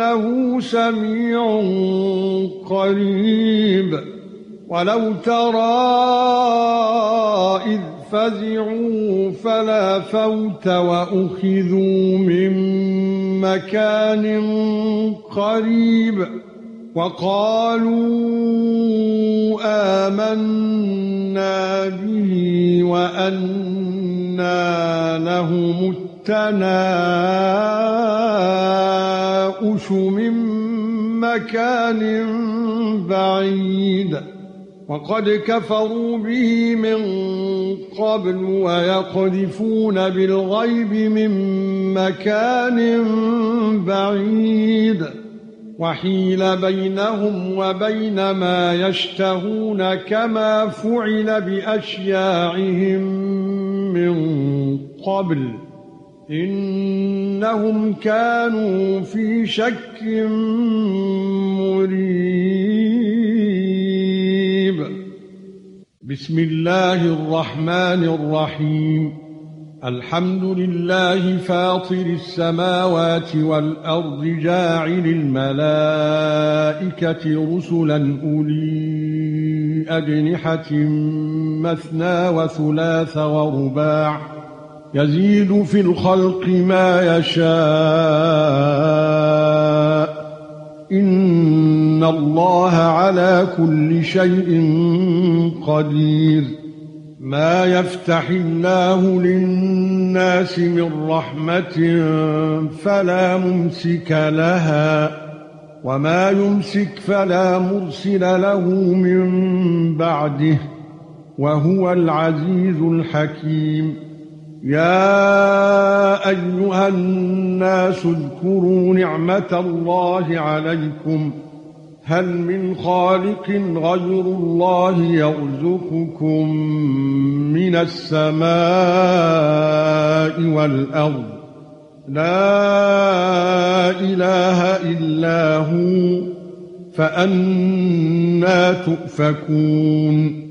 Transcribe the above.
إِنَّهُ سَمِيعٌ قَرِيبٌ. وَلَوْ تَرَى إِذْ فَزِعُوا فَلَا فَوْتَ وَأُخِذُوا مِن مَّكَانٍ قَرِيبٍ وَقَالُوا آمَنَّا بِهِ وَأَنَّى لَهُمُ التَّنَاؤُشُ مِن مَّكَانٍ بَعِيدٍ. وَقَدْ كَفَرُوا بِهِ مِن قَبْلُ وَيَقْذِفُونَ بِالْغَيْبِ مِن مَّكَانٍ بَعِيدٍ. وَحِيلَ بَيْنَهُمْ وَبَيْنَ مَا يَشْتَهُونَ كَمَا فُعِلَ بِأَشْيَاعِهِمْ. مِن قَبْلُ إِنَّهُمْ كَانُوا فِي شَكٍّ مُّرِيبٍ. بِسْمِ اللَّهِ الرَّحْمَنِ الرَّحِيمِ. الْحَمْدُ لِلَّهِ فَاطِرِ السَّمَاوَاتِ وَالْأَرْضِ جَاعِلِ الْمَلَائِكَةِ رُسُلًا أُولِي أَجْنِحَةٍ مَّثْنَىٰ وَثُلَاثَ وَرُبَاعَ يَزِيدُ فِي الْخَلْقِ مَا يَشَاءُ. إِنَّ اللَّهَ عَلَى كُلِّ شَيْءٍ قَدِيرٌ. مَا يَفْتَحِ اللَّهُ لِلنَّاسِ مِن رَّحْمَةٍ فَلَا مُمْسِكَ لَهَا. وَمَا يُمْسِكْ فَلَا مُرْسِلَ لَهُ مِن بَعْدِهِ وَهُوَ الْعَزِيزُ الْحَكِيمُ. يَا أَيُّهَا النَّاسُ اذْكُرُوا نِعْمَةَ اللَّهِ عَلَيْكُمْ. هَلْ مِنْ خَالِقٍ غَيْرُ اللَّهِ يَرْزُقُكُم مِّنَ السَّمَاءِ وَالْأَرْضِ؟ لَا إِلَٰهَ إِلَّا هُوَ فَأَنَّىٰ تُؤْفَكُونَ.